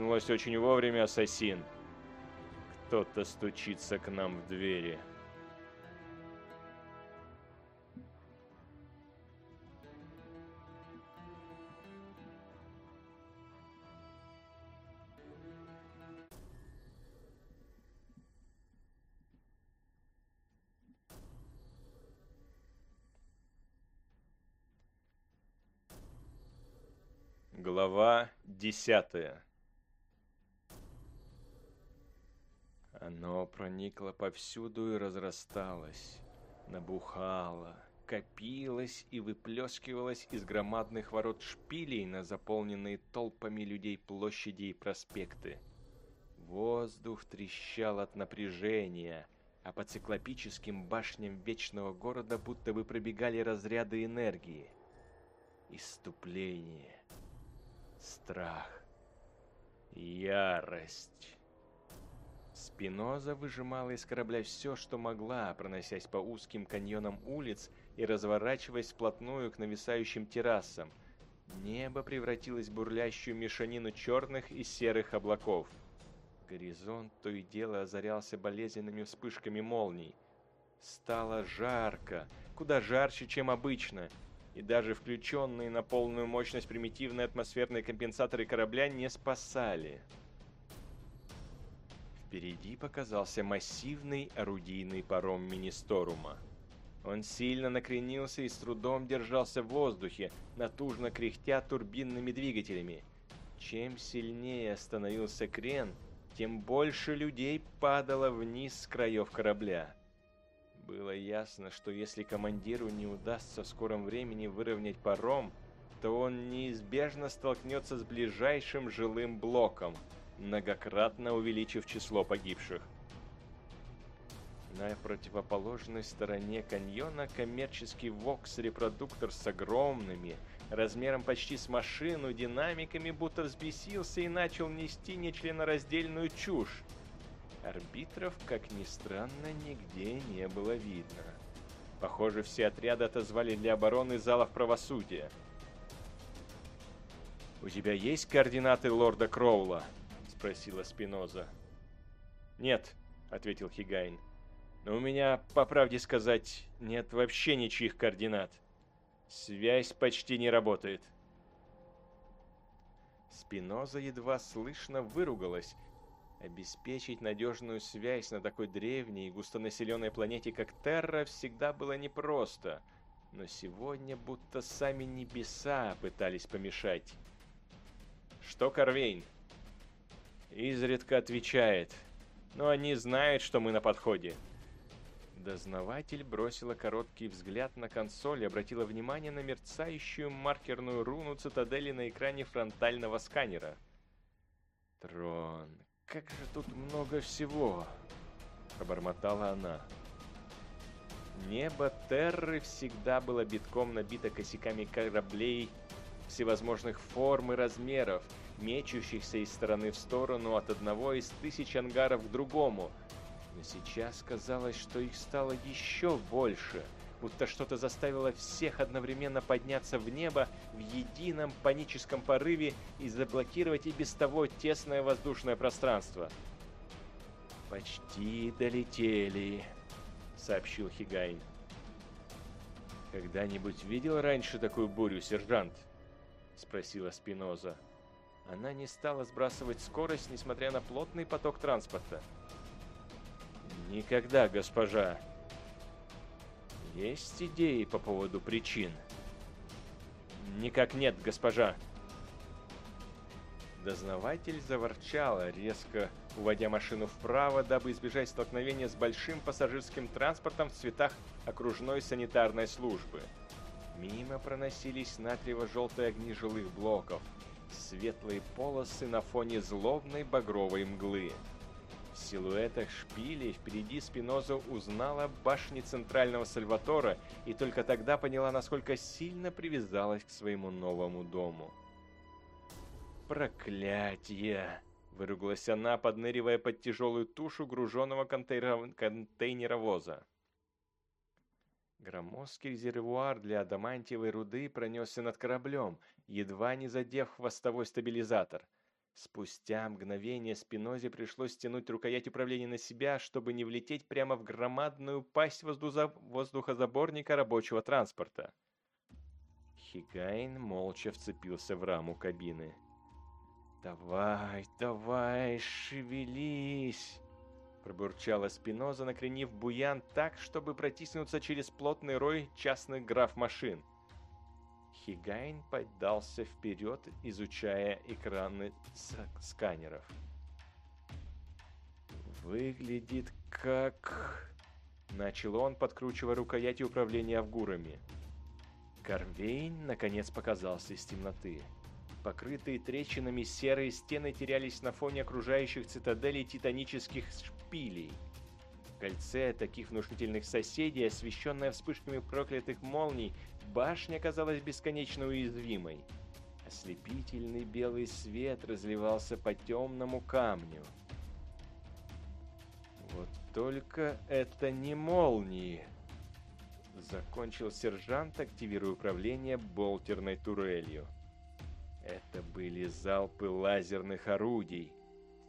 Проснулась очень вовремя, ассасин. Кто-то стучится к нам в двери. Глава десятая Оно проникло повсюду и разрасталось, набухало, копилось и выплескивалось из громадных ворот шпилей на заполненные толпами людей площади и проспекты. Воздух трещал от напряжения, а по циклопическим башням вечного города будто бы пробегали разряды энергии. Иступление, страх, ярость. Спиноза выжимала из корабля все, что могла, проносясь по узким каньонам улиц и разворачиваясь вплотную к нависающим террасам. Небо превратилось в бурлящую мешанину черных и серых облаков. Горизонт то и дело озарялся болезненными вспышками молний. Стало жарко, куда жарче, чем обычно, и даже включенные на полную мощность примитивные атмосферные компенсаторы корабля не спасали. Впереди показался массивный орудийный паром Министорума. Он сильно накренился и с трудом держался в воздухе, натужно кряхтя турбинными двигателями. Чем сильнее становился крен, тем больше людей падало вниз с краев корабля. Было ясно, что если командиру не удастся в скором времени выровнять паром, то он неизбежно столкнется с ближайшим жилым блоком – многократно увеличив число погибших. На противоположной стороне каньона коммерческий Вокс-репродуктор с огромными, размером почти с машину, динамиками будто взбесился и начал нести нечленораздельную чушь. Арбитров, как ни странно, нигде не было видно. Похоже, все отряды отозвали для обороны залов правосудия. «У тебя есть координаты лорда Кроула?» Спросила Спиноза. «Нет», — ответил Хигайн. «Но у меня, по правде сказать, нет вообще ничьих координат. Связь почти не работает». Спиноза едва слышно выругалась. Обеспечить надежную связь на такой древней и густонаселенной планете, как Терра, всегда было непросто. Но сегодня будто сами небеса пытались помешать. «Что, Корвейн?» Изредка отвечает. Но они знают, что мы на подходе. Дознаватель бросила короткий взгляд на консоль и обратила внимание на мерцающую маркерную руну цитадели на экране фронтального сканера. «Трон, как же тут много всего!» – пробормотала она. Небо Терры всегда было битком набито косяками кораблей всевозможных форм и размеров – мечущихся из стороны в сторону от одного из тысяч ангаров к другому. Но сейчас казалось, что их стало еще больше, будто что-то заставило всех одновременно подняться в небо в едином паническом порыве и заблокировать и без того тесное воздушное пространство. «Почти долетели», — сообщил Хигайн. «Когда-нибудь видел раньше такую бурю, сержант?» — спросила Спиноза. Она не стала сбрасывать скорость, несмотря на плотный поток транспорта. «Никогда, госпожа!» «Есть идеи по поводу причин?» «Никак нет, госпожа!» Дознаватель заворчала, резко уводя машину вправо, дабы избежать столкновения с большим пассажирским транспортом в цветах окружной санитарной службы. Мимо проносились натриево-желтые огни жилых блоков – светлые полосы на фоне злобной багровой мглы. В силуэтах шпилей впереди Спиноза узнала башни центрального Сальватора и только тогда поняла, насколько сильно привязалась к своему новому дому. «Проклятье!» — выругалась она, подныривая под тяжелую тушу груженного контейнеровоза. Громоздкий резервуар для адамантиевой руды пронесся над кораблем, едва не задев хвостовой стабилизатор. Спустя мгновение Спинозе пришлось стянуть рукоять управления на себя, чтобы не влететь прямо в громадную пасть воздухозаборника рабочего транспорта. Хигайн молча вцепился в раму кабины. «Давай, давай, шевелись!» Пробурчала Спиноза, накренив буян так, чтобы протиснуться через плотный рой частных граф-машин. Хигайн подался вперед, изучая экраны сканеров. «Выглядит как...» Начал он, подкручивая рукояти управления авгурами. Корвейн наконец показался из темноты. Покрытые трещинами серые стены терялись на фоне окружающих цитаделей титанических шпилей. В кольце таких внушительных соседей, освещенная вспышками проклятых молний, башня казалась бесконечно уязвимой. Ослепительный белый свет разливался по темному камню. Вот только это не молнии. Закончил сержант, активируя управление болтерной турелью. Это были залпы лазерных орудий.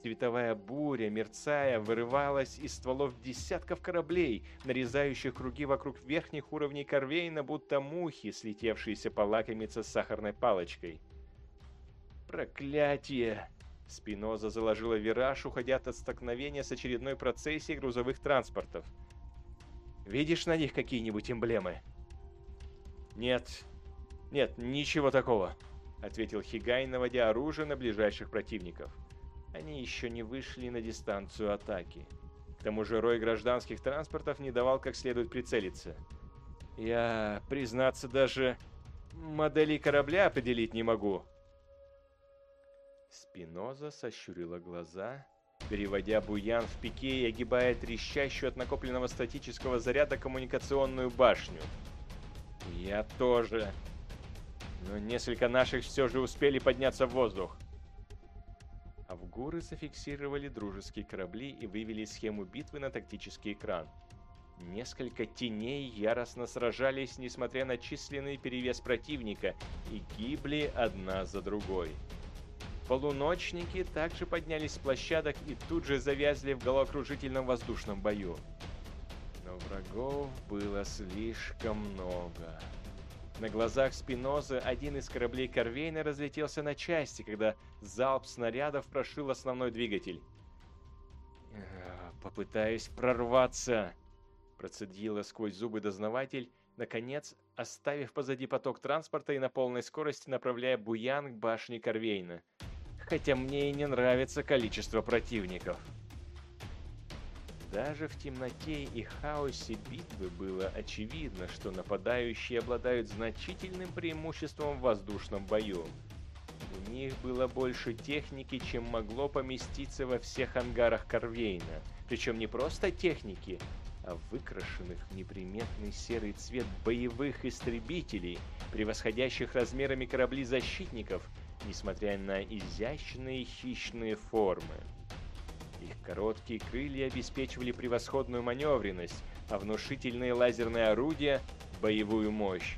Световая буря, мерцая, вырывалась из стволов десятков кораблей, нарезающих круги вокруг верхних уровней Корвейна, будто мухи, слетевшиеся полакомиться сахарной палочкой. «Проклятие!» Спиноза заложила вираж, уходя от столкновения с очередной процессией грузовых транспортов. «Видишь на них какие-нибудь эмблемы?» «Нет, нет, ничего такого», — ответил Хигай, наводя оружие на ближайших противников. Они еще не вышли на дистанцию атаки. К тому же рой гражданских транспортов не давал как следует прицелиться. Я, признаться, даже модели корабля определить не могу. Спиноза сощурила глаза, переводя буян в пике и огибая трещащую от накопленного статического заряда коммуникационную башню. Я тоже. Но несколько наших все же успели подняться в воздух. Авгуры зафиксировали дружеские корабли и вывели схему битвы на тактический экран. Несколько теней яростно сражались, несмотря на численный перевес противника, и гибли одна за другой. Полуночники также поднялись с площадок и тут же завязли в головокружительном воздушном бою. Но врагов было слишком много. На глазах Спинозы один из кораблей Корвейна разлетелся на части, когда залп снарядов прошил основной двигатель. «Попытаюсь прорваться!» Процедила сквозь зубы дознаватель, наконец, оставив позади поток транспорта и на полной скорости направляя Буян к башне Корвейна. Хотя мне и не нравится количество противников. Даже в темноте и хаосе битвы было очевидно, что нападающие обладают значительным преимуществом в воздушном бою. У них было больше техники, чем могло поместиться во всех ангарах Корвейна. Причем не просто техники, а выкрашенных в неприметный серый цвет боевых истребителей, превосходящих размерами корабли защитников, несмотря на изящные хищные формы. Их короткие крылья обеспечивали превосходную маневренность, а внушительные лазерные орудия — боевую мощь.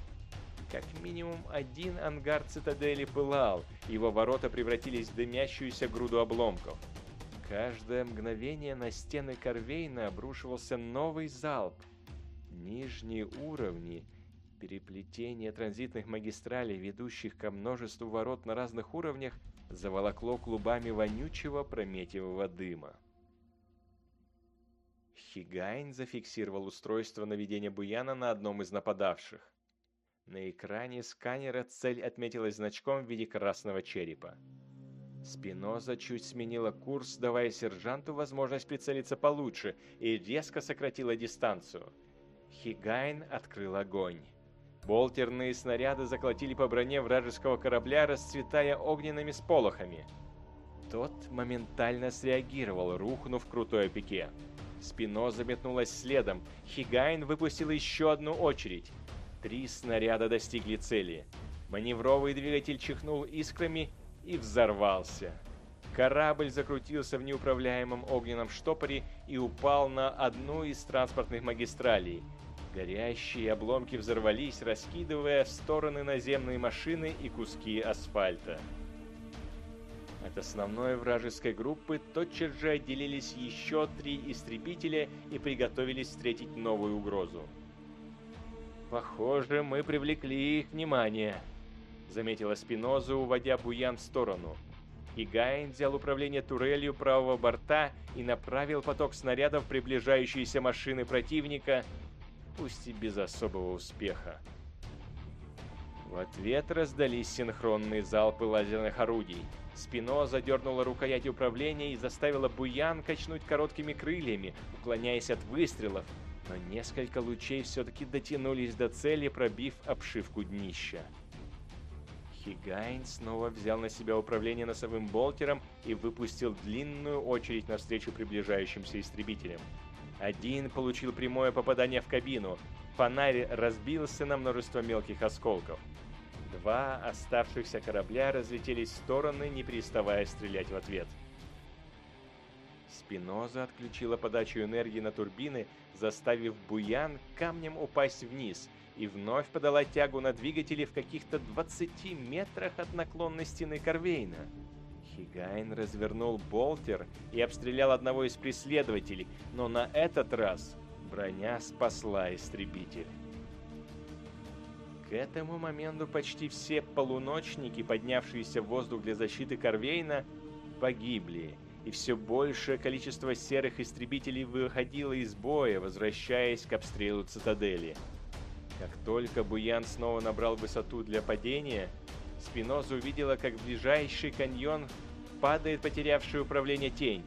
Как минимум один ангар цитадели пылал, его ворота превратились в дымящуюся груду обломков. Каждое мгновение на стены Корвейна обрушивался новый залп. Нижние уровни, переплетение транзитных магистралей, ведущих ко множеству ворот на разных уровнях, заволокло клубами вонючего прометьевого дыма. Хигайн зафиксировал устройство наведения буяна на одном из нападавших. На экране сканера цель отметилась значком в виде красного черепа. Спиноза чуть сменила курс, давая сержанту возможность прицелиться получше, и резко сократила дистанцию. Хигайн открыл огонь. Болтерные снаряды заколотили по броне вражеского корабля, расцветая огненными сполохами. Тот моментально среагировал, рухнув в крутое пике. Спиноза метнулась следом. Хигайн выпустил еще одну очередь. Три снаряда достигли цели. Маневровый двигатель чихнул искрами и взорвался. Корабль закрутился в неуправляемом огненном штопоре и упал на одну из транспортных магистралей – Горящие обломки взорвались, раскидывая в стороны наземные машины и куски асфальта. От основной вражеской группы тотчас же отделились еще три истребителя и приготовились встретить новую угрозу. «Похоже, мы привлекли их внимание», — заметила Спиноза, уводя Буян в сторону. Хигайн взял управление турелью правого борта и направил поток снарядов в приближающиеся машины противника, пусть и без особого успеха. В ответ раздались синхронные залпы лазерных орудий. Спино задернула рукоять управления и заставила Буян качнуть короткими крыльями, уклоняясь от выстрелов, но несколько лучей все-таки дотянулись до цели, пробив обшивку днища. Хигайн снова взял на себя управление носовым болтером и выпустил длинную очередь навстречу приближающимся истребителям. Один получил прямое попадание в кабину. Фонарь разбился на множество мелких осколков. Два оставшихся корабля разлетелись в стороны, не переставая стрелять в ответ. Спиноза отключила подачу энергии на турбины, заставив Буян камнем упасть вниз, и вновь подала тягу на двигатели в каких-то 20 метрах от наклонной стены Корвейна. Хигайн развернул болтер и обстрелял одного из преследователей, но на этот раз броня спасла истребитель. К этому моменту почти все полуночники, поднявшиеся в воздух для защиты Корвейна, погибли, и все большее количество серых истребителей выходило из боя, возвращаясь к обстрелу цитадели. Как только Буян снова набрал высоту для падения, Спиноза увидела, как ближайший каньон падает потерявший управление тень.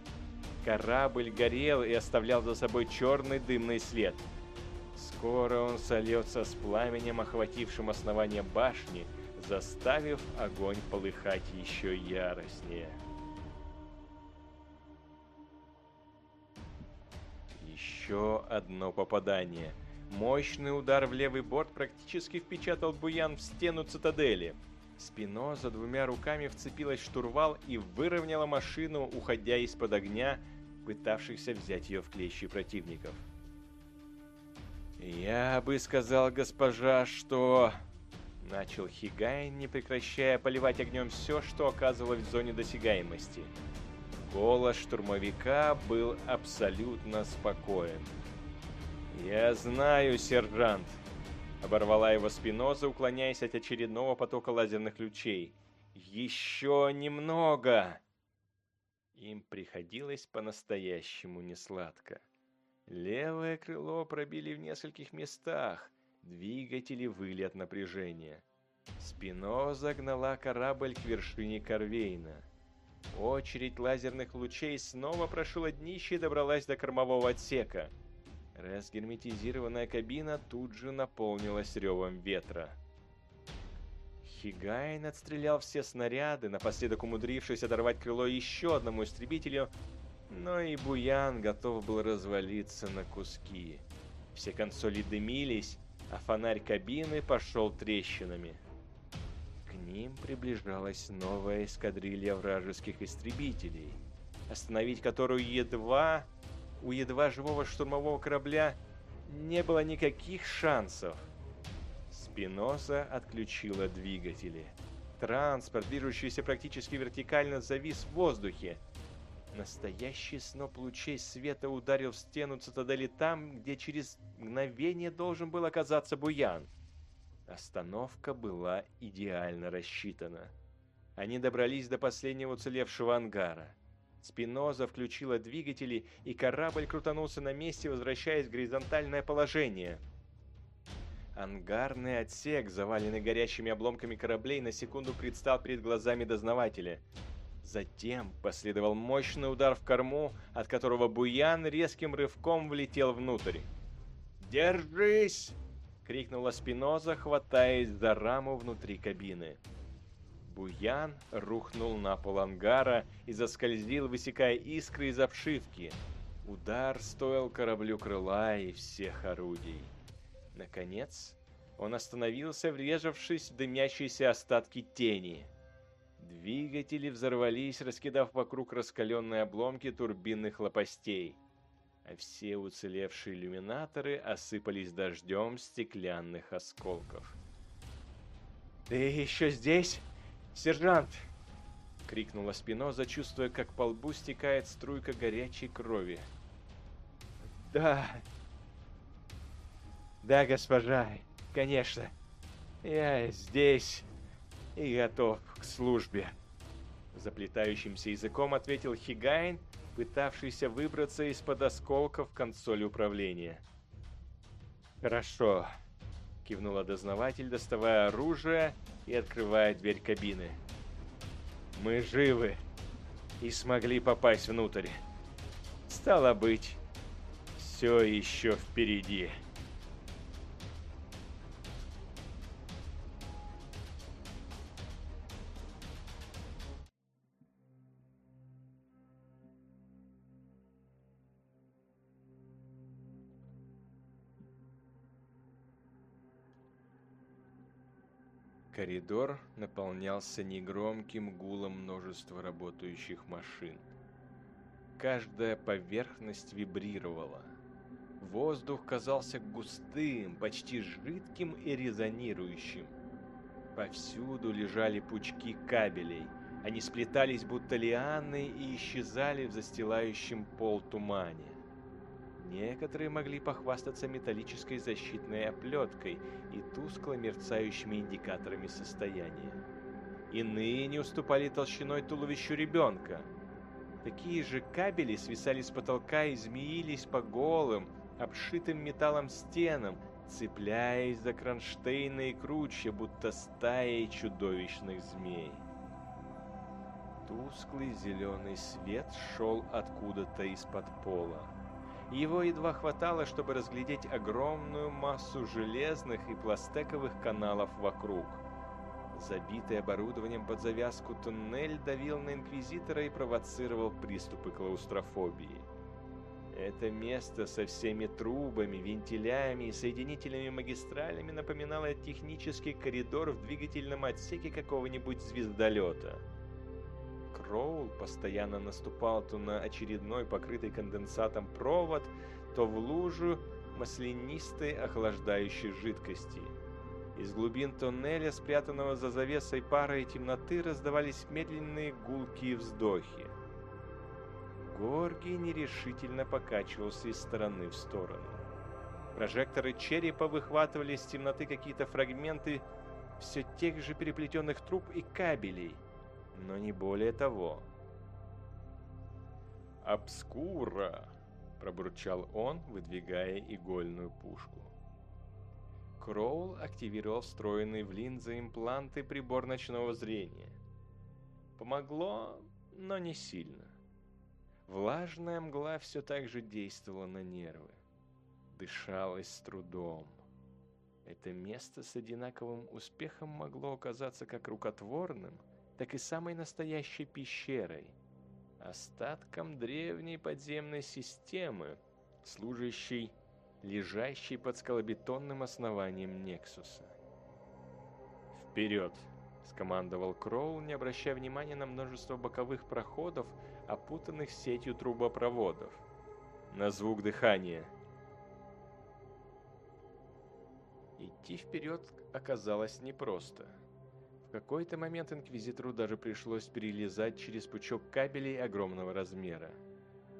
Корабль горел и оставлял за собой черный дымный след. Скоро он сольется с пламенем, охватившим основание башни, заставив огонь полыхать еще яростнее. Еще одно попадание — Мощный удар в левый борт практически впечатал Буян в стену цитадели. Спино за двумя руками вцепилась в штурвал и выровняла машину, уходя из-под огня, пытавшихся взять ее в клещи противников. «Я бы сказал, госпожа, что...» Начал Хигайн, не прекращая поливать огнем все, что оказывалось в зоне досягаемости. Голос штурмовика был абсолютно спокоен. «Я знаю, сержант!» Оборвала его Спиноза, уклоняясь от очередного потока лазерных лучей. «Еще немного!» Им приходилось по-настоящему несладко. Левое крыло пробили в нескольких местах, двигатели выли от напряжения. Спино загнала корабль к вершине Корвейна. Очередь лазерных лучей снова прошила днище и добралась до кормового отсека – Разгерметизированная кабина тут же наполнилась ревом ветра. Хигайн отстрелял все снаряды, напоследок умудрившись оторвать крыло еще одному истребителю, но и Буян готов был развалиться на куски. Все консоли дымились, а фонарь кабины пошел трещинами. К ним приближалась новая эскадрилья вражеских истребителей, остановить которую едва у едва живого штурмового корабля не было никаких шансов. Спиноса отключила двигатели. Транспорт, движущийся практически вертикально, завис в воздухе. Настоящий сноп лучей света ударил в стену цитадели там, где через мгновение должен был оказаться Буян. Остановка была идеально рассчитана. Они добрались до последнего уцелевшего ангара. Спиноза включила двигатели, и корабль крутанулся на месте, возвращаясь в горизонтальное положение. Ангарный отсек, заваленный горящими обломками кораблей, на секунду предстал перед глазами дознавателя. Затем последовал мощный удар в корму, от которого Буян резким рывком влетел внутрь. «Держись!» — крикнула Спиноза, хватаясь за раму внутри кабины. Буян рухнул на пол ангара и заскользил, высекая искры из обшивки. Удар стоил кораблю крыла и всех орудий. Наконец, он остановился, врежавшись в дымящиеся остатки тени. Двигатели взорвались, раскидав вокруг раскаленные обломки турбинных лопастей, а все уцелевшие иллюминаторы осыпались дождем стеклянных осколков. «Ты еще здесь?» «Сержант!» — крикнула Спиноза, чувствуя, как по лбу стекает струйка горячей крови. «Да, да, госпожа, конечно. Я здесь и готов к службе. Заплетающимся языком ответил Хигайн, пытавшийся выбраться из-под осколков консоли управления. «Хорошо», — кивнула дознаватель, доставая оружие и открывая дверь кабины. «Мы живы и смогли попасть внутрь. Стало быть, все еще впереди». Коридор наполнялся негромким гулом множества работающих машин. Каждая поверхность вибрировала. Воздух казался густым, почти жидким и резонирующим. Повсюду лежали пучки кабелей. Они сплетались будто лианы и исчезали в застилающем пол тумане. Некоторые могли похвастаться металлической защитной оплеткой и тускло мерцающими индикаторами состояния. Иные не уступали толщиной туловищу ребенка. Такие же кабели свисали с потолка и змеились по голым, обшитым металлом стенам, цепляясь за кронштейны и круче, будто стаей чудовищных змей. Тусклый зеленый свет шел откуда-то из-под пола. Его едва хватало, чтобы разглядеть огромную массу железных и пластековых каналов вокруг. Забитый оборудованием под завязку туннель давил на Инквизитора и провоцировал приступы клаустрофобии. Это место со всеми трубами, вентилями и соединительными магистралями напоминало технический коридор в двигательном отсеке какого-нибудь звездолета. Кроул постоянно наступал то на очередной покрытый конденсатом провод, то в лужу маслянистой охлаждающей жидкости. Из глубин тоннеля, спрятанного за завесой пара и темноты, раздавались медленные гулкие вздохи. Горги нерешительно покачивался из стороны в сторону. Прожекторы черепа выхватывали из темноты какие-то фрагменты все тех же переплетенных труб и кабелей – но не более того. «Обскура!» – пробурчал он, выдвигая игольную пушку. Кроул активировал встроенные в линзы импланты прибор ночного зрения. Помогло, но не сильно. Влажная мгла все так же действовала на нервы. Дышалось с трудом. Это место с одинаковым успехом могло оказаться как рукотворным – так и самой настоящей пещерой, остатком древней подземной системы, служащей лежащей под скалобетонным основанием Нексуса. «Вперед!» — скомандовал Кроул, не обращая внимания на множество боковых проходов, опутанных сетью трубопроводов. «На звук дыхания!» Идти вперед оказалось непросто какой-то момент Инквизитору даже пришлось перелезать через пучок кабелей огромного размера.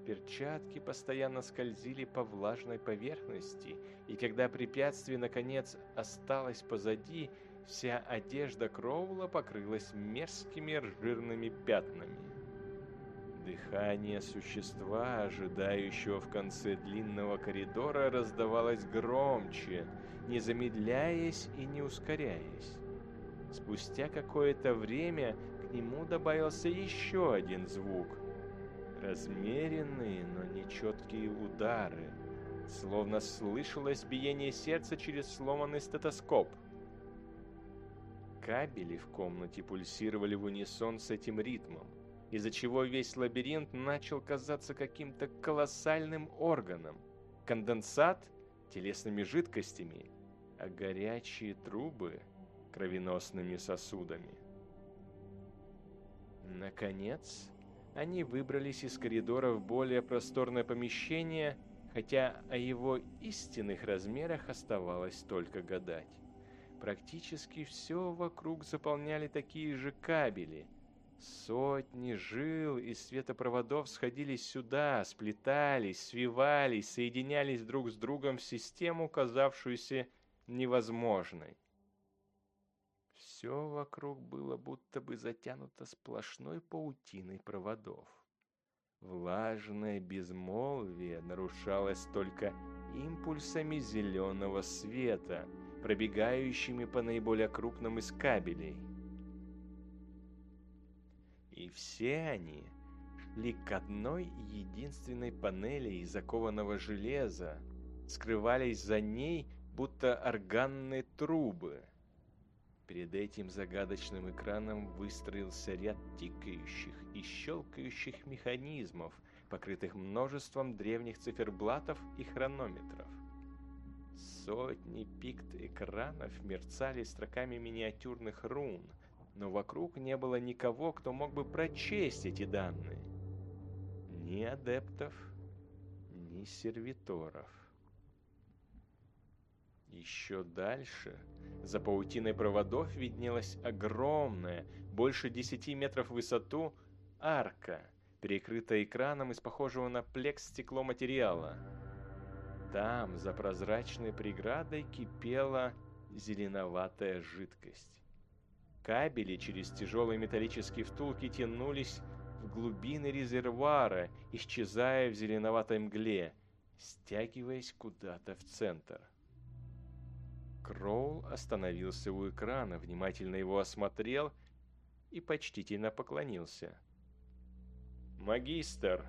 Перчатки постоянно скользили по влажной поверхности, и когда препятствие наконец осталось позади, вся одежда Кроула покрылась мерзкими жирными пятнами. Дыхание существа, ожидающего в конце длинного коридора, раздавалось громче, не замедляясь и не ускоряясь. Спустя какое-то время к нему добавился еще один звук. Размеренные, но нечеткие удары. Словно слышалось биение сердца через сломанный стетоскоп. Кабели в комнате пульсировали в унисон с этим ритмом, из-за чего весь лабиринт начал казаться каким-то колоссальным органом. Конденсат телесными жидкостями, а горячие трубы кровеносными сосудами. Наконец, они выбрались из коридора в более просторное помещение, хотя о его истинных размерах оставалось только гадать. Практически все вокруг заполняли такие же кабели, Сотни жил и светопроводов сходились сюда, сплетались, свивались, соединялись друг с другом в систему, казавшуюся невозможной. Все вокруг было будто бы затянуто сплошной паутиной проводов. Влажное безмолвие нарушалось только импульсами зеленого света, пробегающими по наиболее крупным из кабелей. И все они шли к одной единственной панели из закованного железа, скрывались за ней, будто органные трубы – Перед этим загадочным экраном выстроился ряд тикающих и щелкающих механизмов, покрытых множеством древних циферблатов и хронометров. Сотни пикт экранов мерцали строками миниатюрных рун, но вокруг не было никого, кто мог бы прочесть эти данные. Ни адептов, ни сервиторов. Еще дальше за паутиной проводов виднелась огромная, больше 10 метров в высоту, арка, перекрытая экраном из похожего на плекс стекломатериала. Там, за прозрачной преградой, кипела зеленоватая жидкость. Кабели через тяжелые металлические втулки тянулись в глубины резервуара, исчезая в зеленоватой мгле, стягиваясь куда-то в центр. Кроул остановился у экрана, внимательно его осмотрел и почтительно поклонился. «Магистр!»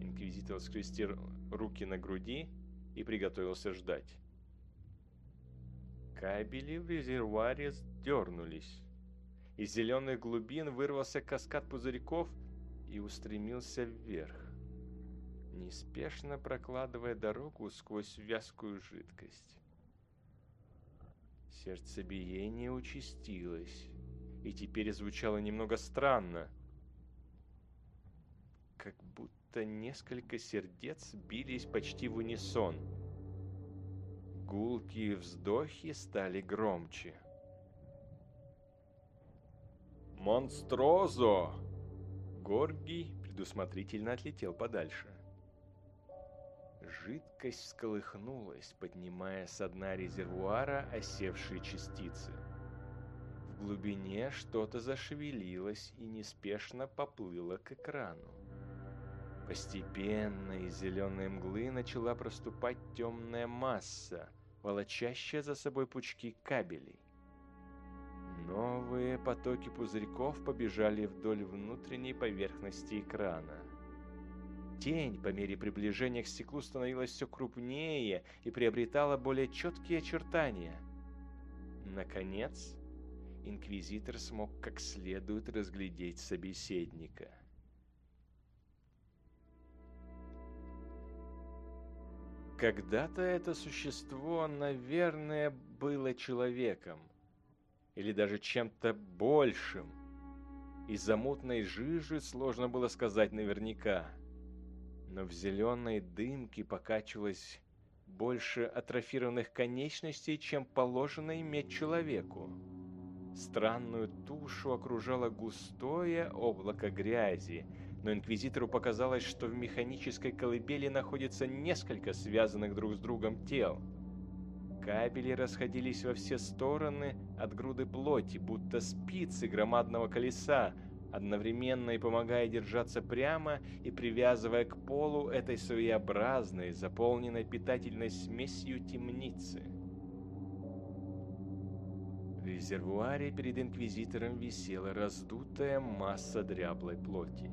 Инквизитор скрестил руки на груди и приготовился ждать. Кабели в резервуаре дернулись. Из зеленых глубин вырвался каскад пузырьков и устремился вверх, неспешно прокладывая дорогу сквозь вязкую жидкость. Сердцебиение участилось, и теперь звучало немного странно, как будто несколько сердец бились почти в унисон. Гулкие вздохи стали громче. «Монстрозо!» Горгий предусмотрительно отлетел подальше. Жидкость всколыхнулась, поднимая с дна резервуара осевшие частицы. В глубине что-то зашевелилось и неспешно поплыло к экрану. Постепенно из зеленой мглы начала проступать темная масса, волочащая за собой пучки кабелей. Новые потоки пузырьков побежали вдоль внутренней поверхности экрана. Тень по мере приближения к стеклу становилась все крупнее и приобретала более четкие очертания. Наконец, инквизитор смог как следует разглядеть собеседника. Когда-то это существо, наверное, было человеком, или даже чем-то большим. Из-за мутной жижи сложно было сказать наверняка – но в зеленой дымке покачивалось больше атрофированных конечностей, чем положено иметь человеку. Странную тушу окружало густое облако грязи, но инквизитору показалось, что в механической колыбели находится несколько связанных друг с другом тел. Кабели расходились во все стороны от груды плоти, будто спицы громадного колеса, одновременно и помогая держаться прямо и привязывая к полу этой своеобразной, заполненной питательной смесью темницы. В резервуаре перед Инквизитором висела раздутая масса дряблой плоти.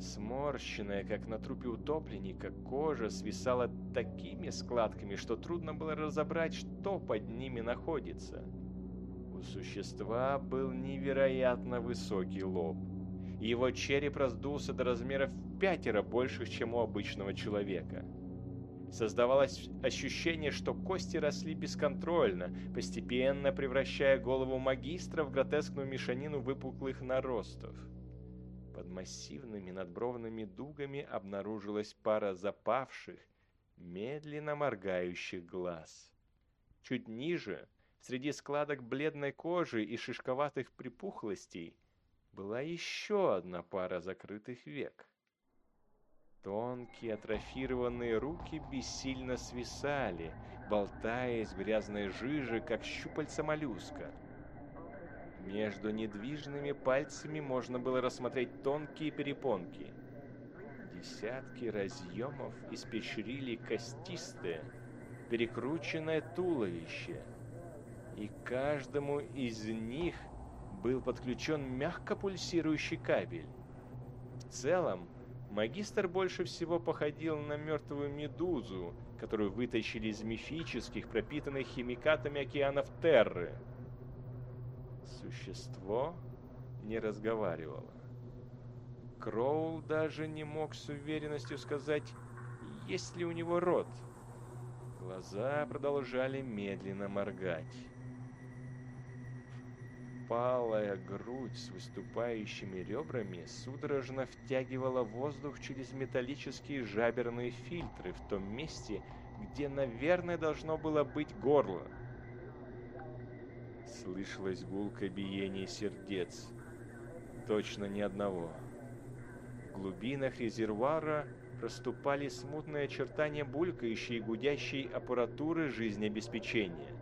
Сморщенная, как на трупе утопленника, кожа свисала такими складками, что трудно было разобрать, что под ними находится – у существа был невероятно высокий лоб. Его череп раздулся до размеров пятеро больших, чем у обычного человека. Создавалось ощущение, что кости росли бесконтрольно, постепенно превращая голову магистра в гротескную мешанину выпуклых наростов. Под массивными надбровными дугами обнаружилась пара запавших, медленно моргающих глаз. Чуть ниже Среди складок бледной кожи и шишковатых припухлостей была еще одна пара закрытых век. Тонкие атрофированные руки бессильно свисали, болтаясь в грязной жиже, как щупальца моллюска. Между недвижными пальцами можно было рассмотреть тонкие перепонки. Десятки разъемов испещрили костистое, перекрученное туловище. И каждому из них был подключен мягко пульсирующий кабель. В целом, магистр больше всего походил на мертвую медузу, которую вытащили из мифических, пропитанных химикатами океанов Терры. Существо не разговаривало. Кроул даже не мог с уверенностью сказать, есть ли у него рот. Глаза продолжали медленно моргать. Палая грудь с выступающими ребрами судорожно втягивала воздух через металлические жаберные фильтры в том месте, где, наверное, должно было быть горло. Слышалось гулкое биение сердец. Точно ни одного. В глубинах резервуара проступали смутные очертания булькающей и гудящей аппаратуры жизнеобеспечения.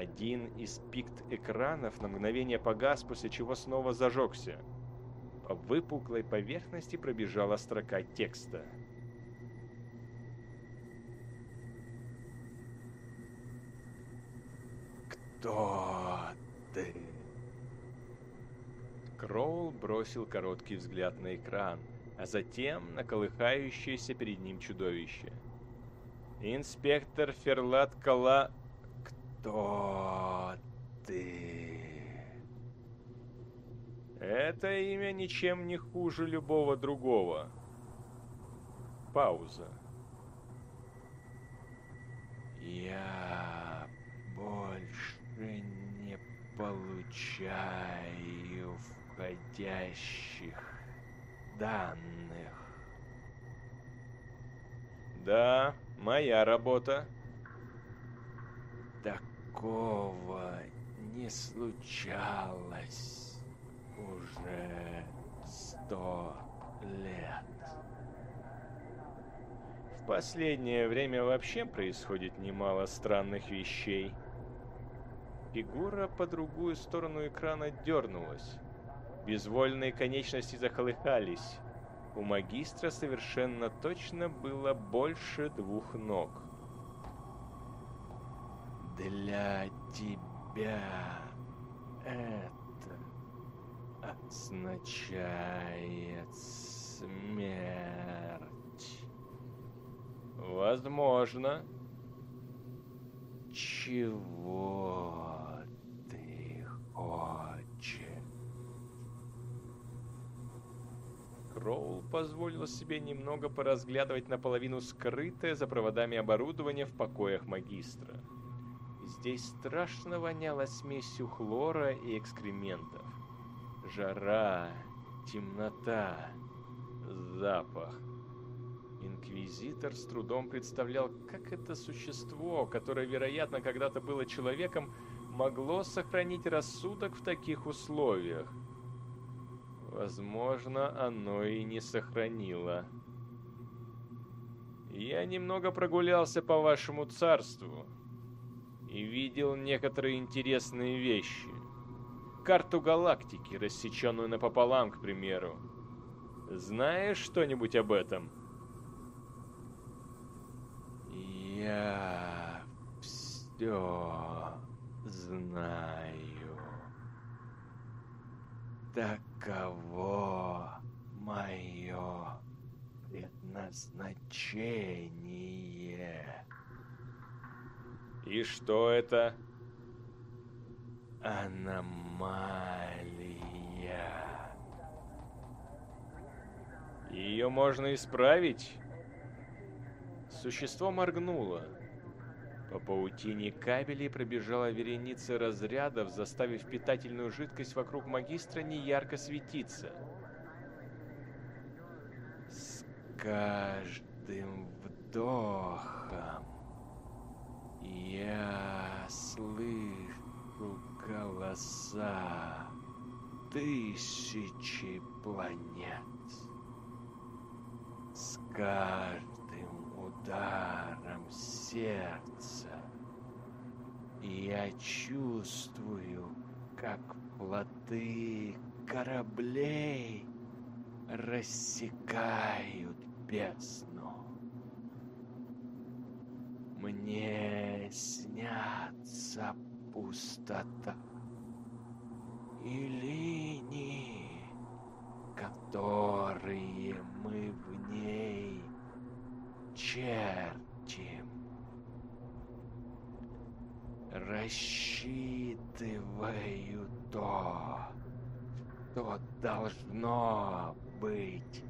Один из пикт-экранов на мгновение погас, после чего снова зажегся. По выпуклой поверхности пробежала строка текста. «Кто ты?» Кроул бросил короткий взгляд на экран, а затем на колыхающееся перед ним чудовище. «Инспектор Ферлат Кала кто ты? Это имя ничем не хуже любого другого. Пауза. Я больше не получаю входящих данных. Да, моя работа такого не случалось уже сто лет. В последнее время вообще происходит немало странных вещей. Фигура по другую сторону экрана дернулась. Безвольные конечности захолыхались. У магистра совершенно точно было больше двух ног. Для тебя это означает смерть. Возможно. Чего ты хочешь? Кроул позволил себе немного поразглядывать наполовину скрытое за проводами оборудование в покоях магистра. Здесь страшно воняло смесью хлора и экскрементов. Жара, темнота, запах. Инквизитор с трудом представлял, как это существо, которое, вероятно, когда-то было человеком, могло сохранить рассудок в таких условиях. Возможно, оно и не сохранило. Я немного прогулялся по вашему царству, и видел некоторые интересные вещи. Карту галактики, рассеченную напополам, к примеру. Знаешь что-нибудь об этом? Я все знаю. Таково мое предназначение. И что это? Аномалия. Ее можно исправить? Существо моргнуло. По паутине кабелей пробежала вереница разрядов, заставив питательную жидкость вокруг магистра неярко светиться. С каждым вдохом я слышу голоса тысячи планет. С каждым ударом сердца я чувствую, как плоты кораблей рассекают бездну. Мне снятся пустота и линии, которые мы в ней чертим. Рассчитываю то, что должно быть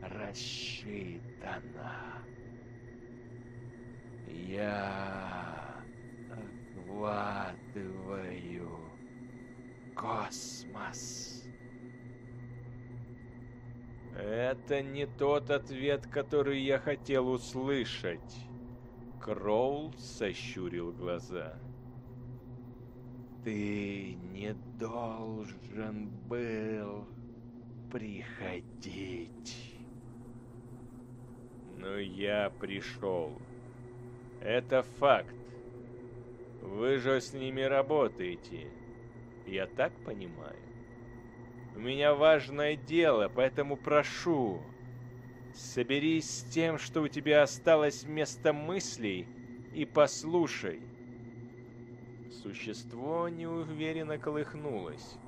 рассчитано. Я охватываю космос. Это не тот ответ, который я хотел услышать. Кроул сощурил глаза. Ты не должен был приходить. Но я пришел. Это факт. Вы же с ними работаете. Я так понимаю. У меня важное дело, поэтому прошу, соберись с тем, что у тебя осталось вместо мыслей, и послушай. Существо неуверенно колыхнулось.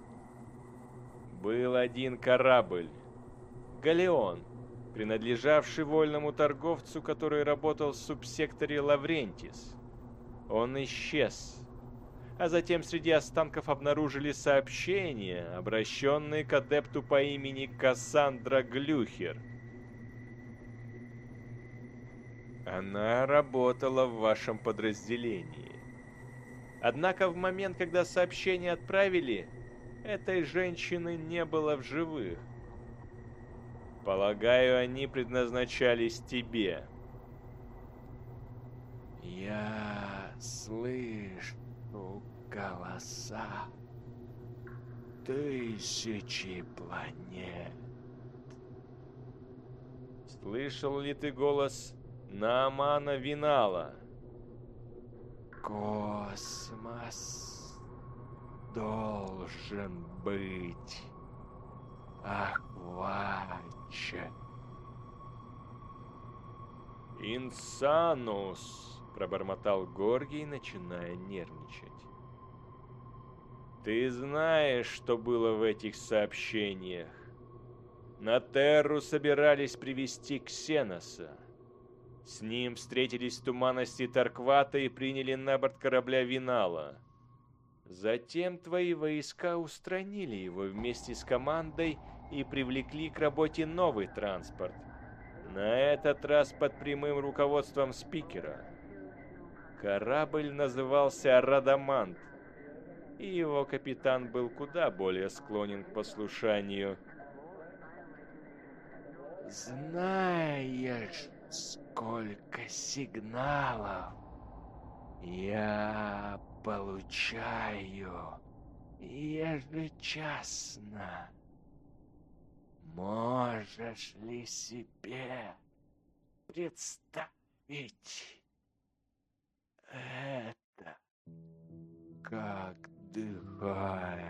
Был один корабль. Галеон, принадлежавший вольному торговцу, который работал в субсекторе Лаврентис. Он исчез а затем среди останков обнаружили сообщения, обращенные к адепту по имени Кассандра Глюхер. Она работала в вашем подразделении. Однако в момент, когда сообщение отправили, этой женщины не было в живых. Полагаю, они предназначались тебе. Я слышу голоса тысячи планет. Слышал ли ты голос Наамана Винала? Космос должен быть охвачен. Инсанус пробормотал Горгий, начиная нервничать. Ты знаешь, что было в этих сообщениях. На Терру собирались привести Ксеноса. С ним встретились в туманности Тарквата и приняли на борт корабля Винала. Затем твои войска устранили его вместе с командой и привлекли к работе новый транспорт. На этот раз под прямым руководством спикера. Корабль назывался «Радамант», и его капитан был куда более склонен к послушанию. «Знаешь, сколько сигналов я получаю ежечасно? Можешь ли себе представить?» Это как дыхание,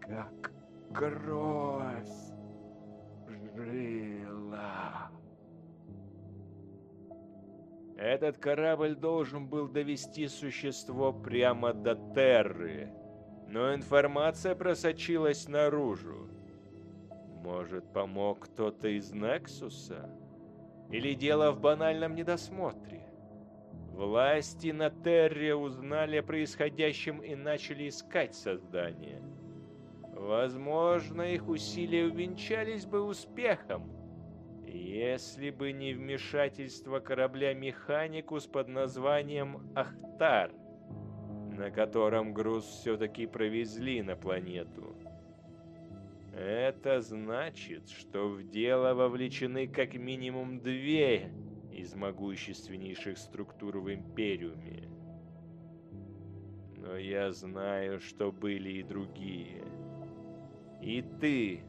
как кровь жила. Этот корабль должен был довести существо прямо до Терры, но информация просочилась наружу. Может, помог кто-то из Нексуса? Или дело в банальном недосмотре? Власти на Терре узнали о происходящем и начали искать создание. Возможно, их усилия увенчались бы успехом, если бы не вмешательство корабля «Механикус» под названием «Ахтар», на котором груз все-таки провезли на планету. Это значит, что в дело вовлечены как минимум две из могущественнейших структур в Империуме. Но я знаю, что были и другие. И ты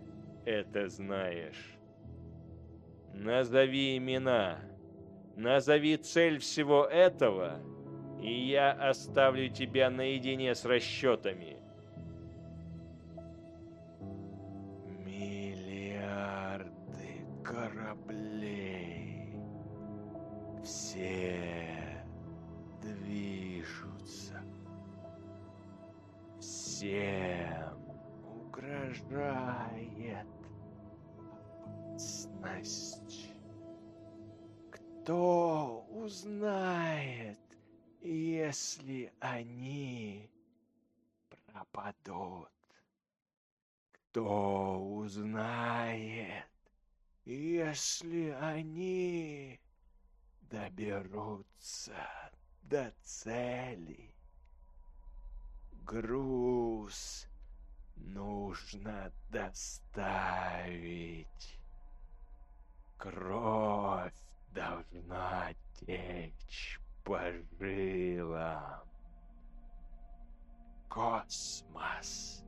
это знаешь. Назови имена. Назови цель всего этого, и я оставлю тебя наедине с расчетами. Доберутся до цели? Груз нужно доставить. Кровь должна течь по жилам. Космос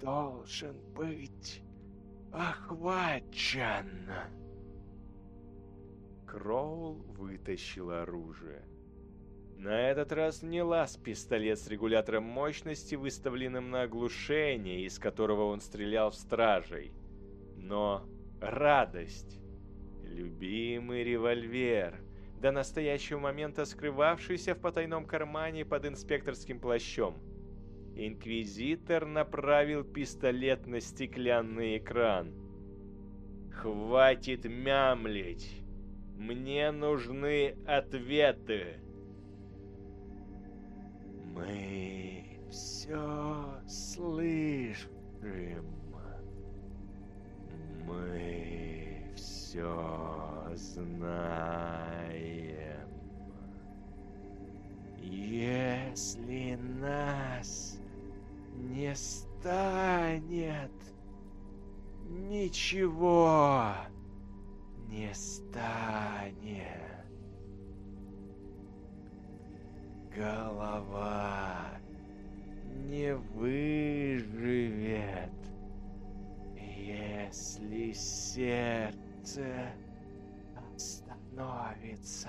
должен быть охвачен. Кроул вытащил оружие. На этот раз не лаз пистолет с регулятором мощности, выставленным на оглушение, из которого он стрелял в стражей. Но радость. Любимый револьвер, до настоящего момента скрывавшийся в потайном кармане под инспекторским плащом. Инквизитор направил пистолет на стеклянный экран. «Хватит мямлить! Мне нужны ответы!» Мы все слышим. Мы все знаем. Если нас не станет, ничего не станет. голова не выживет, если сердце остановится.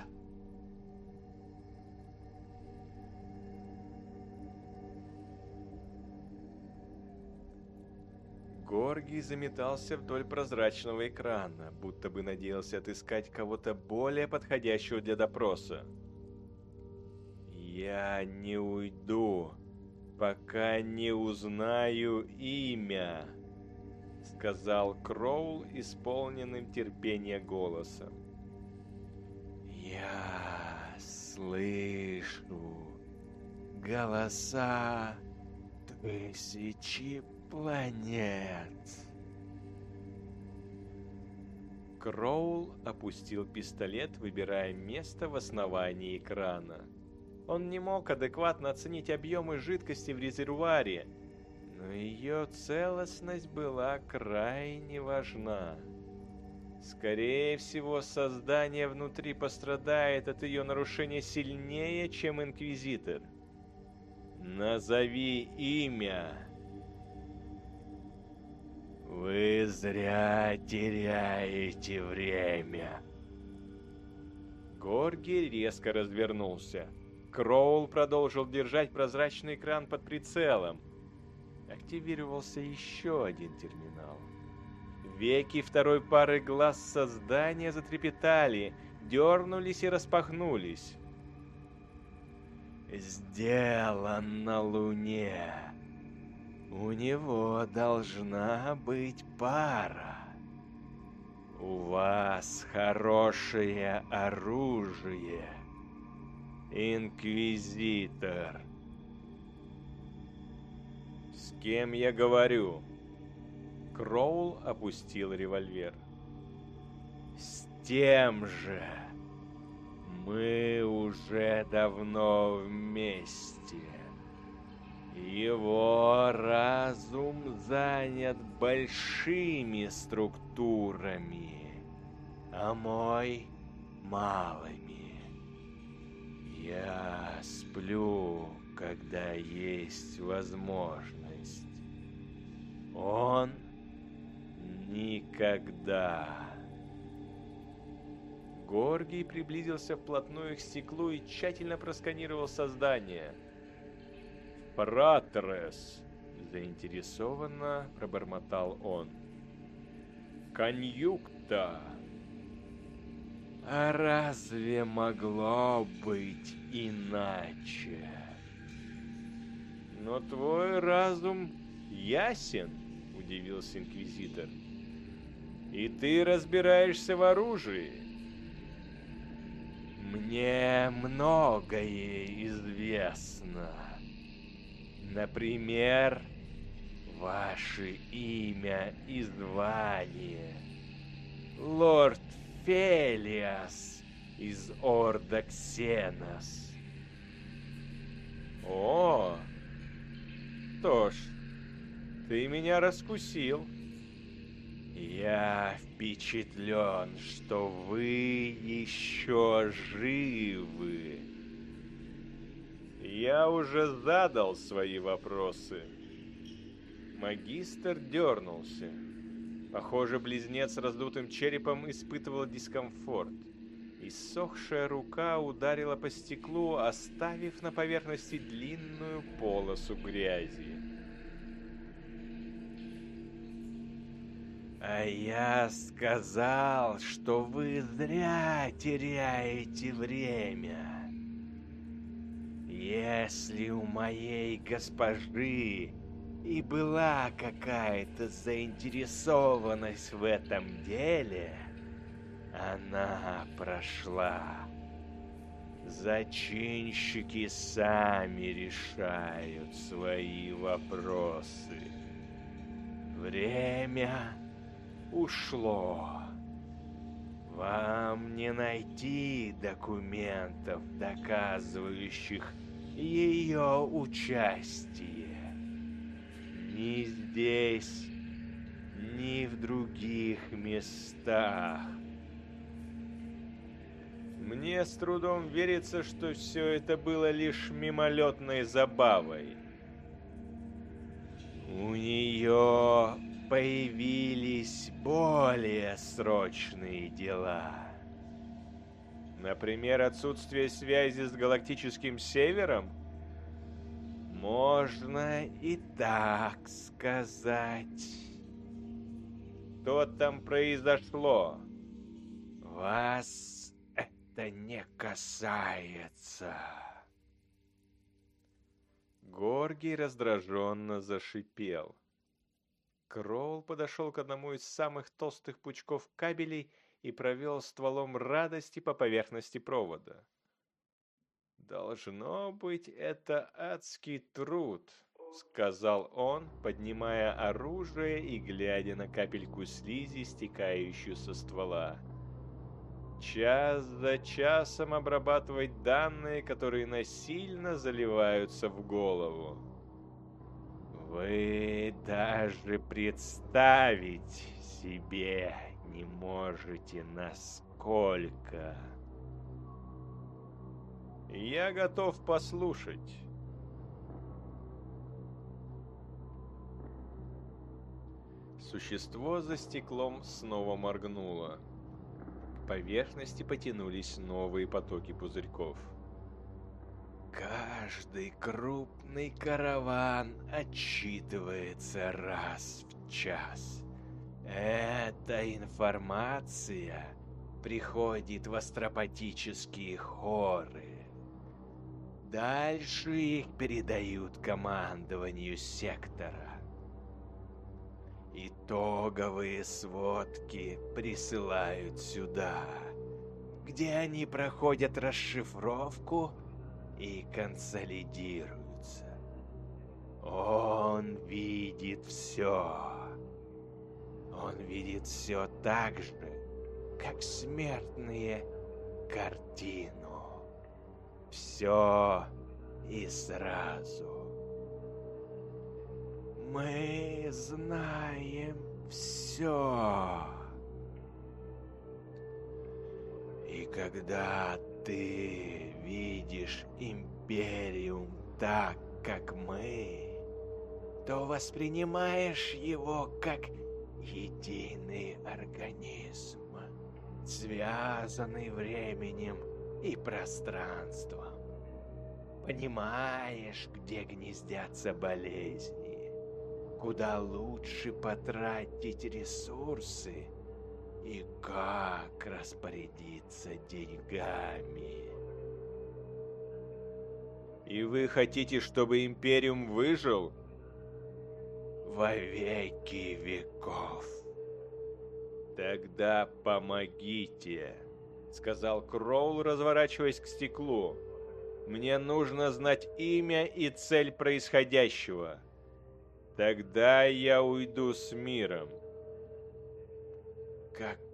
Горгий заметался вдоль прозрачного экрана, будто бы надеялся отыскать кого-то более подходящего для допроса. «Я не уйду, пока не узнаю имя», — сказал Кроул исполненным терпения голосом. «Я слышу голоса тысячи планет». Кроул опустил пистолет, выбирая место в основании экрана. Он не мог адекватно оценить объемы жидкости в резервуаре, но ее целостность была крайне важна. Скорее всего, создание внутри пострадает от ее нарушения сильнее, чем Инквизитор. Назови имя. Вы зря теряете время. Горги резко развернулся. Кроул продолжил держать прозрачный экран под прицелом. Активировался еще один терминал. Веки второй пары глаз создания затрепетали, дернулись и распахнулись. «Сделан на Луне. У него должна быть пара. У вас хорошее оружие». Инквизитор. С кем я говорю? Кроул опустил револьвер. С тем же. Мы уже давно вместе. Его разум занят большими структурами, а мой малыми. Я сплю когда есть возможность. Он никогда. Горгий приблизился вплотную к стеклу и тщательно просканировал создание. «Пратрес!» – заинтересованно пробормотал он. «Конъюкта!» А разве могло быть иначе? Но твой разум ясен, удивился инквизитор. И ты разбираешься в оружии. Мне многое известно. Например, ваше имя и звание. Лорд Фелиас из Орда Ксенос. О, что ж, ты меня раскусил. Я впечатлен, что вы еще живы. Я уже задал свои вопросы. Магистр дернулся. Похоже, близнец с раздутым черепом испытывал дискомфорт. Иссохшая рука ударила по стеклу, оставив на поверхности длинную полосу грязи. А я сказал, что вы зря теряете время. Если у моей госпожи и была какая-то заинтересованность в этом деле, она прошла. Зачинщики сами решают свои вопросы. Время ушло. Вам не найти документов, доказывающих ее участие ни здесь, ни в других местах. Мне с трудом верится, что все это было лишь мимолетной забавой. У нее появились более срочные дела. Например, отсутствие связи с галактическим севером – можно и так сказать. Что там произошло? Вас это не касается. Горгий раздраженно зашипел. Кроул подошел к одному из самых толстых пучков кабелей и провел стволом радости по поверхности провода. «Должно быть, это адский труд», — сказал он, поднимая оружие и глядя на капельку слизи, стекающую со ствола. «Час за часом обрабатывать данные, которые насильно заливаются в голову». «Вы даже представить себе не можете, насколько...» Я готов послушать. Существо за стеклом снова моргнуло. К поверхности потянулись новые потоки пузырьков. Каждый крупный караван отчитывается раз в час. Эта информация приходит в астропатические хоры. Дальше их передают командованию сектора. Итоговые сводки присылают сюда, где они проходят расшифровку и консолидируются. Он видит все. Он видит все так же, как смертные картины все и сразу. Мы знаем все. И когда ты видишь Империум так, как мы, то воспринимаешь его как единый организм, связанный временем и пространством. Понимаешь, где гнездятся болезни, куда лучше потратить ресурсы и как распорядиться деньгами. И вы хотите, чтобы Империум выжил? Во веки веков. Тогда помогите, сказал Кроул, разворачиваясь к стеклу. Мне нужно знать имя и цель происходящего. Тогда я уйду с миром.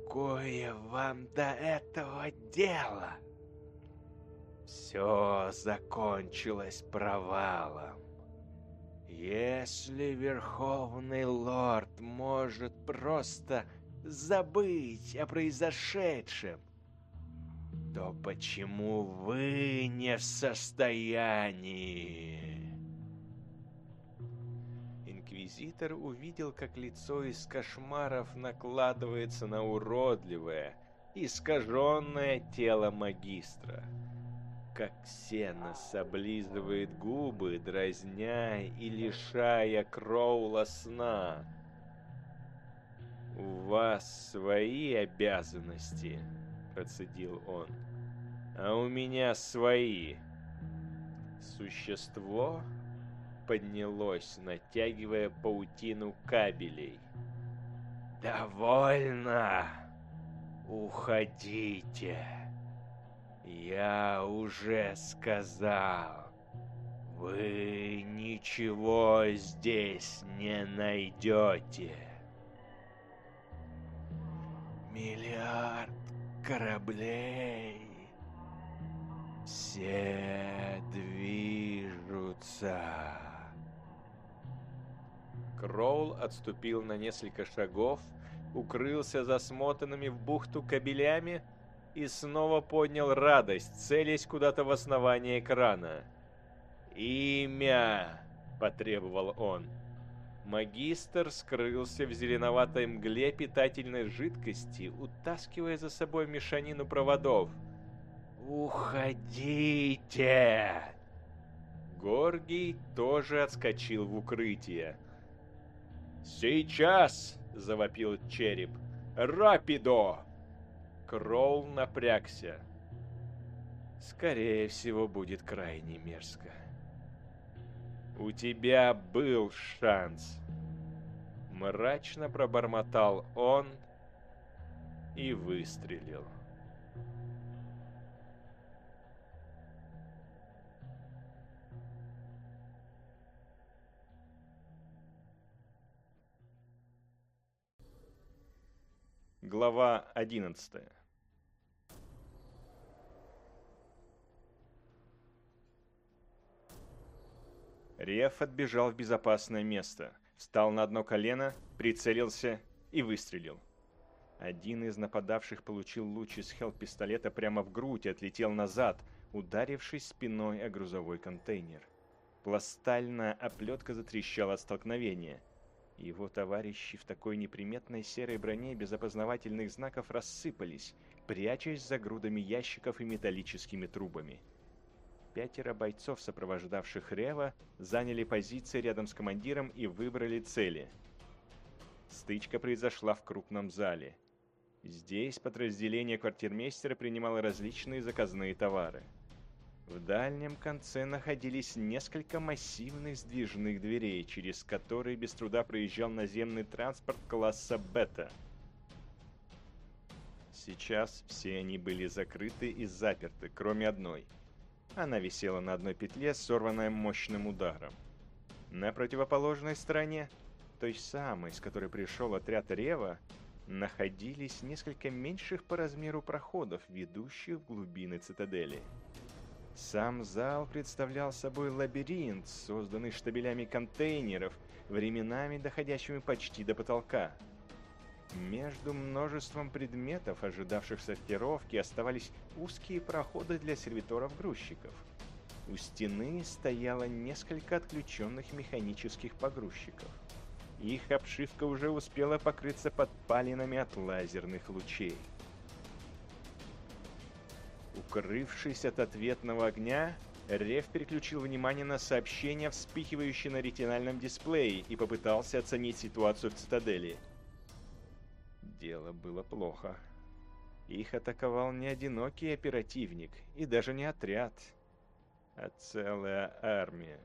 Какое вам до этого дело? Все закончилось провалом. Если Верховный Лорд может просто забыть о произошедшем, то почему вы не в состоянии? Инквизитор увидел, как лицо из кошмаров накладывается на уродливое, искаженное тело магистра. Как Сенос облизывает губы, дразня и лишая Кроула сна. «У вас свои обязанности», — процедил он, — «а у меня свои». Существо поднялось, натягивая паутину кабелей. «Довольно! Уходите! Я уже сказал, вы ничего здесь не найдете!» Миллиард кораблей. Все движутся. Кроул отступил на несколько шагов, укрылся за смотанными в бухту кабелями и снова поднял радость, целясь куда-то в основание экрана. «Имя!» — потребовал он. Магистр скрылся в зеленоватой мгле питательной жидкости, утаскивая за собой мешанину проводов. «Уходите!» Горгий тоже отскочил в укрытие. «Сейчас!» — завопил череп. «Рапидо!» Кроул напрягся. Скорее всего, будет крайне мерзко. «У тебя был шанс!» Мрачно пробормотал он и выстрелил. Глава 11 Реф отбежал в безопасное место, встал на одно колено, прицелился и выстрелил. Один из нападавших получил луч из хелп-пистолета прямо в грудь и отлетел назад, ударившись спиной о грузовой контейнер. Пластальная оплетка затрещала от столкновения – его товарищи в такой неприметной серой броне без опознавательных знаков рассыпались, прячась за грудами ящиков и металлическими трубами. Пятеро бойцов, сопровождавших Рева, заняли позиции рядом с командиром и выбрали цели. Стычка произошла в крупном зале. Здесь подразделение квартирмейстера принимало различные заказные товары – в дальнем конце находились несколько массивных сдвижных дверей, через которые без труда проезжал наземный транспорт класса «Бета». Сейчас все они были закрыты и заперты, кроме одной. Она висела на одной петле, сорванная мощным ударом. На противоположной стороне, той самой, с которой пришел отряд Рева, находились несколько меньших по размеру проходов, ведущих в глубины цитадели. Сам зал представлял собой лабиринт, созданный штабелями контейнеров, временами доходящими почти до потолка. Между множеством предметов, ожидавших сортировки, оставались узкие проходы для сервиторов-грузчиков. У стены стояло несколько отключенных механических погрузчиков. Их обшивка уже успела покрыться подпалинами от лазерных лучей. Укрывшись от ответного огня, Рев переключил внимание на сообщения, вспыхивающие на ретинальном дисплее, и попытался оценить ситуацию в цитадели. Дело было плохо. Их атаковал не одинокий оперативник, и даже не отряд, а целая армия.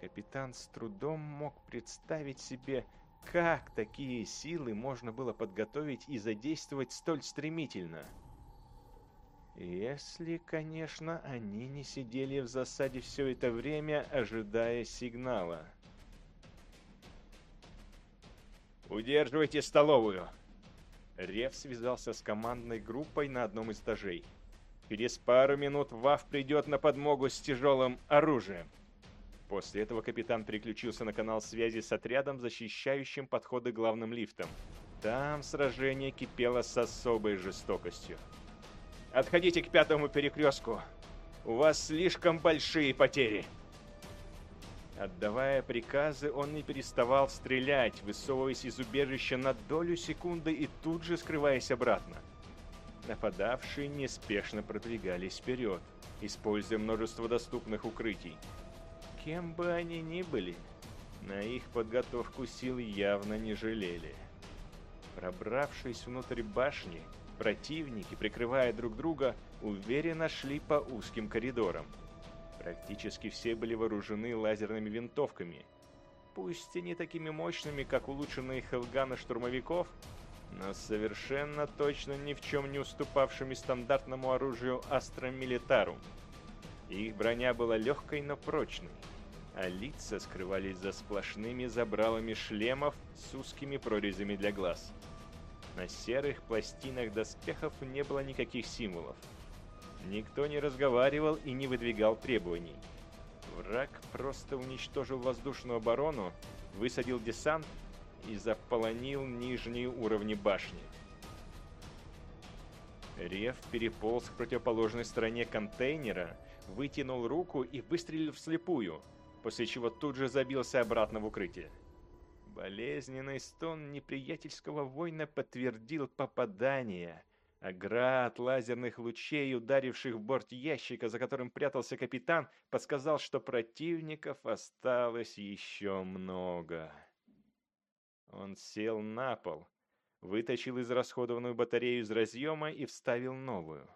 Капитан с трудом мог представить себе, как такие силы можно было подготовить и задействовать столь стремительно. Если, конечно, они не сидели в засаде все это время, ожидая сигнала. «Удерживайте столовую!» Рев связался с командной группой на одном из этажей. «Через пару минут ВАФ придет на подмогу с тяжелым оружием!» После этого капитан переключился на канал связи с отрядом, защищающим подходы главным лифтом. Там сражение кипело с особой жестокостью. «Отходите к пятому перекрестку. У вас слишком большие потери!» Отдавая приказы, он не переставал стрелять, высовываясь из убежища на долю секунды и тут же скрываясь обратно. Нападавшие неспешно продвигались вперед, используя множество доступных укрытий. Кем бы они ни были, на их подготовку сил явно не жалели. Пробравшись внутрь башни, противники, прикрывая друг друга, уверенно шли по узким коридорам. Практически все были вооружены лазерными винтовками. Пусть и не такими мощными, как улучшенные Хелгана штурмовиков, но совершенно точно ни в чем не уступавшими стандартному оружию Астра Милитарум. Их броня была легкой, но прочной а лица скрывались за сплошными забралами шлемов с узкими прорезями для глаз. На серых пластинах доспехов не было никаких символов. Никто не разговаривал и не выдвигал требований. Враг просто уничтожил воздушную оборону, высадил десант и заполонил нижние уровни башни. Рев переполз к противоположной стороне контейнера, вытянул руку и выстрелил вслепую – после чего тут же забился обратно в укрытие. Болезненный стон неприятельского воина подтвердил попадание, а град лазерных лучей, ударивших в борт ящика, за которым прятался капитан, подсказал, что противников осталось еще много. Он сел на пол, вытащил израсходованную батарею из разъема и вставил новую.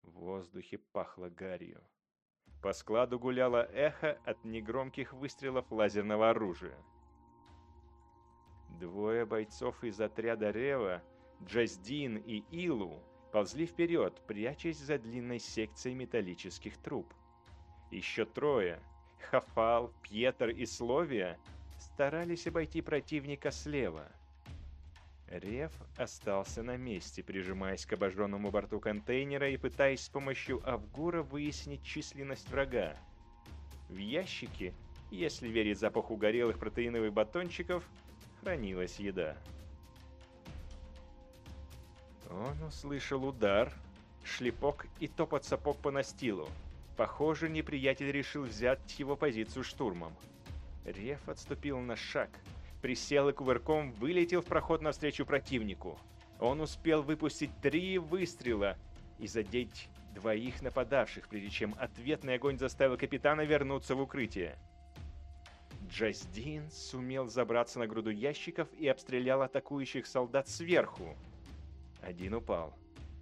В воздухе пахло гарью. По складу гуляло эхо от негромких выстрелов лазерного оружия. Двое бойцов из отряда Рева, Джаздин и Илу, ползли вперед, прячась за длинной секцией металлических труб. Еще трое, Хафал, Пьетер и Словия, старались обойти противника слева – Рев остался на месте, прижимаясь к обожженному борту контейнера и пытаясь с помощью Авгура выяснить численность врага. В ящике, если верить запаху горелых протеиновых батончиков, хранилась еда. Он услышал удар, шлепок и топот сапог по настилу. Похоже, неприятель решил взять его позицию штурмом. Рев отступил на шаг — присел и кувырком вылетел в проход навстречу противнику. Он успел выпустить три выстрела и задеть двоих нападавших, прежде чем ответный огонь заставил капитана вернуться в укрытие. Джаздин сумел забраться на груду ящиков и обстрелял атакующих солдат сверху. Один упал.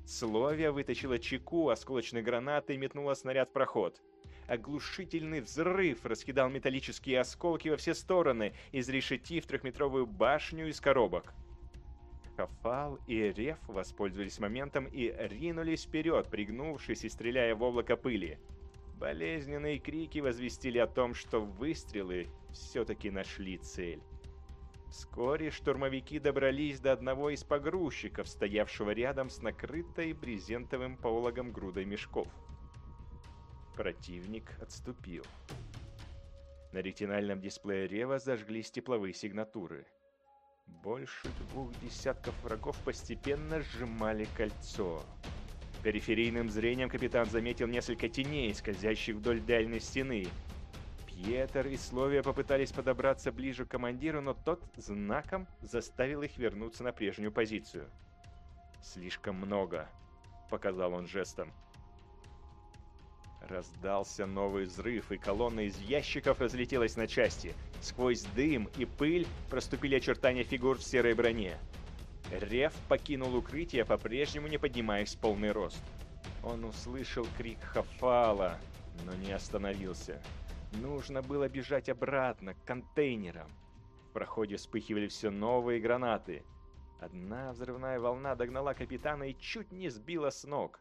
Словия вытащила чеку осколочной гранаты и метнула снаряд в проход. Оглушительный взрыв раскидал металлические осколки во все стороны, изрешетив трехметровую башню из коробок. Хафал и Реф воспользовались моментом и ринулись вперед, пригнувшись и стреляя в облако пыли. Болезненные крики возвестили о том, что выстрелы все-таки нашли цель. Вскоре штурмовики добрались до одного из погрузчиков, стоявшего рядом с накрытой брезентовым пологом грудой мешков. Противник отступил. На ретинальном дисплее Рева зажглись тепловые сигнатуры. Больше двух десятков врагов постепенно сжимали кольцо. Периферийным зрением капитан заметил несколько теней, скользящих вдоль дальней стены. Пьетер и Словия попытались подобраться ближе к командиру, но тот знаком заставил их вернуться на прежнюю позицию. «Слишком много», — показал он жестом. Раздался новый взрыв, и колонна из ящиков разлетелась на части. Сквозь дым и пыль проступили очертания фигур в серой броне. Рев покинул укрытие, по-прежнему не поднимаясь в полный рост. Он услышал крик Хафала, но не остановился. Нужно было бежать обратно, к контейнерам. В проходе вспыхивали все новые гранаты. Одна взрывная волна догнала капитана и чуть не сбила с ног.